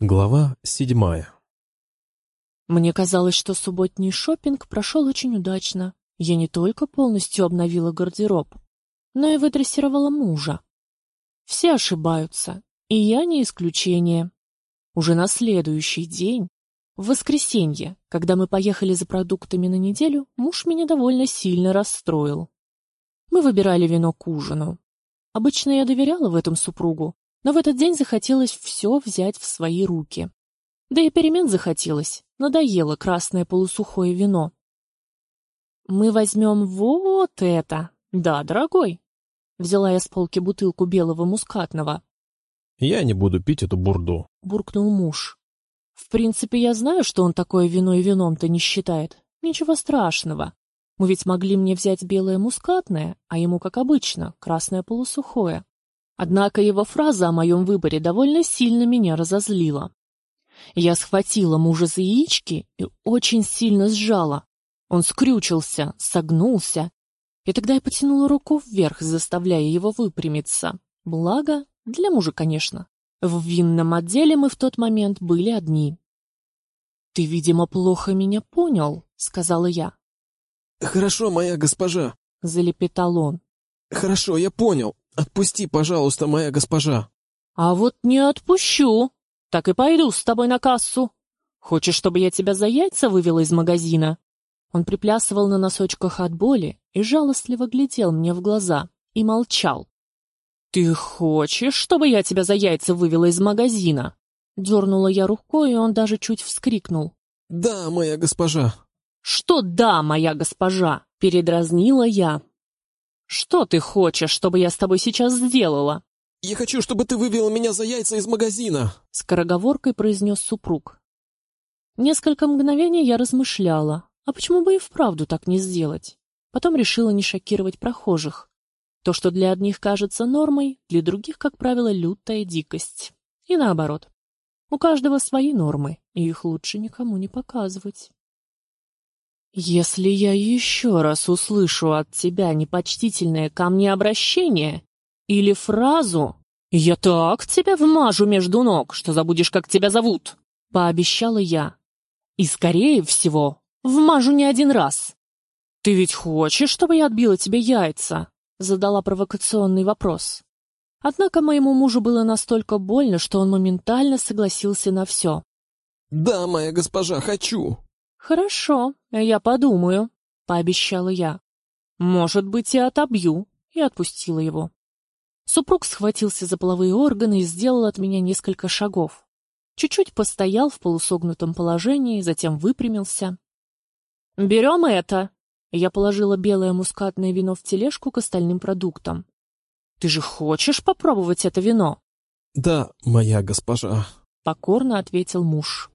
Глава седьмая Мне казалось, что субботний шопинг прошел очень удачно. Я не только полностью обновила гардероб, но и выдрессировала мужа. Все ошибаются, и я не исключение. Уже на следующий день, в воскресенье, когда мы поехали за продуктами на неделю, муж меня довольно сильно расстроил. Мы выбирали вино к ужину. Обычно я доверяла в этом супругу, но в этот день захотелось все взять в свои руки. Да и перемен захотелось, надоело красное полусухое вино. «Мы возьмем вот это, да, дорогой?» Взяла я с полки бутылку белого мускатного. «Я не буду пить эту бурду», — буркнул муж. «В принципе, я знаю, что он такое вино и вином-то не считает. Ничего страшного. Мы ведь могли мне взять белое мускатное, а ему, как обычно, красное полусухое. Однако его фраза о моем выборе довольно сильно меня разозлила. Я схватила мужа за яички и очень сильно сжала. Он скрючился, согнулся, и тогда я потянула руку вверх, заставляя его выпрямиться. Благо, для мужа, конечно. В винном отделе мы в тот момент были одни. «Ты, видимо, плохо меня понял», — сказала я. «Хорошо, моя госпожа», — залепетал он. «Хорошо, я понял. «Отпусти, пожалуйста, моя госпожа!» «А вот не отпущу! Так и пойду с тобой на кассу. Хочешь, чтобы я тебя за яйца вывела из магазина?» Он приплясывал на носочках от боли и жалостливо глядел мне в глаза и молчал. «Ты хочешь, чтобы я тебя за яйца вывела из магазина?» Дернула я рукой, и он даже чуть вскрикнул. «Да, моя госпожа!» «Что «да, моя госпожа?» — передразнила я. «Что ты хочешь, чтобы я с тобой сейчас сделала?» «Я хочу, чтобы ты вывела меня за яйца из магазина!» — скороговоркой произнес супруг. Несколько мгновений я размышляла, а почему бы и вправду так не сделать? Потом решила не шокировать прохожих. То, что для одних кажется нормой, для других, как правило, лютая дикость. И наоборот. У каждого свои нормы, и их лучше никому не показывать. «Если я еще раз услышу от тебя непочтительное ко мне обращение или фразу, я так тебя вмажу между ног, что забудешь, как тебя зовут», — пообещала я. «И, скорее всего, вмажу не один раз». «Ты ведь хочешь, чтобы я отбила тебе яйца?» — задала провокационный вопрос. Однако моему мужу было настолько больно, что он моментально согласился на все. «Да, моя госпожа, хочу!» «Хорошо, я подумаю», — пообещала я. «Может быть, и отобью», — и отпустила его. Супруг схватился за половые органы и сделал от меня несколько шагов. Чуть-чуть постоял в полусогнутом положении, затем выпрямился. «Берем это!» Я положила белое мускатное вино в тележку к остальным продуктам. «Ты же хочешь попробовать это вино?» «Да, моя госпожа», — покорно ответил муж.